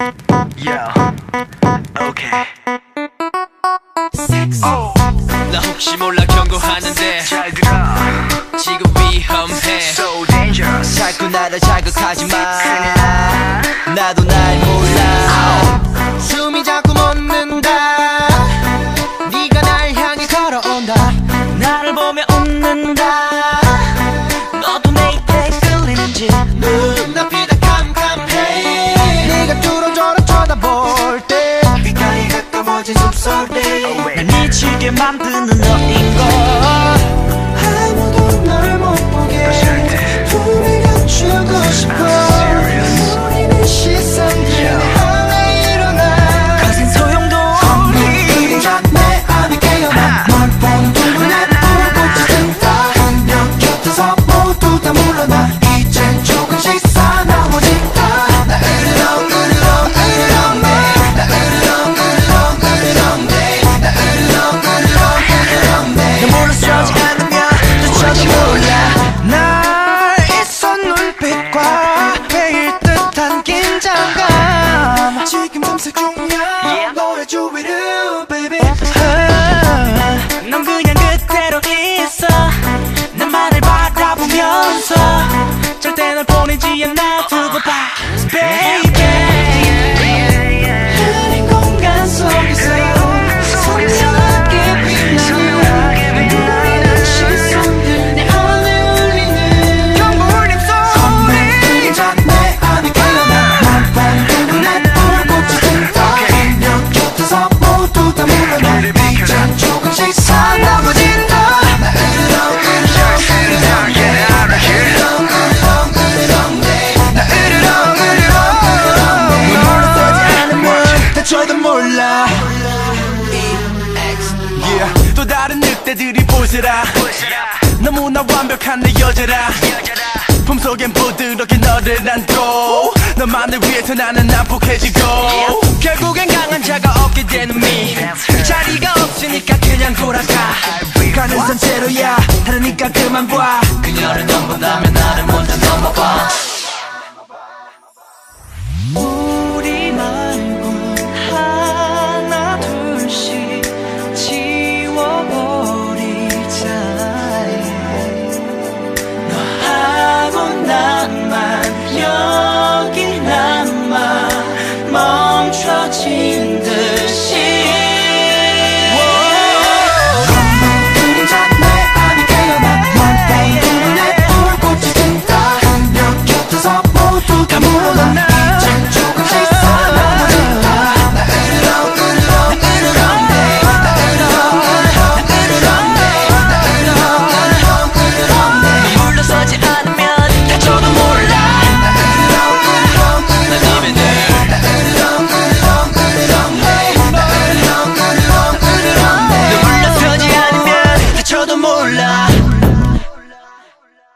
Yo, okay. Oh. 나 혹시 몰라 경고하는데 잘 들어 지금 위험해. So dangerous. 자꾸 나를 자극하지 마. 나도 날 몰라. 만드는 긴장감 지금 탐색 중이야 yeah. 너의 주위를 몰라. Yeah. 또 다른 늑대들이 보시라. 너무나 완벽한 내 여자라. 품속엔 부드럽게 너를 안고 너만을 위해서 나는 난폭해지고 결국엔 강한 자가 없게 되는 미. 자리가 없으니까 그냥 돌아가. 가는 산채로야. 하루니까 그만 봐. 그녀를 넘본다면 나를 먼저 넘어봐 watching.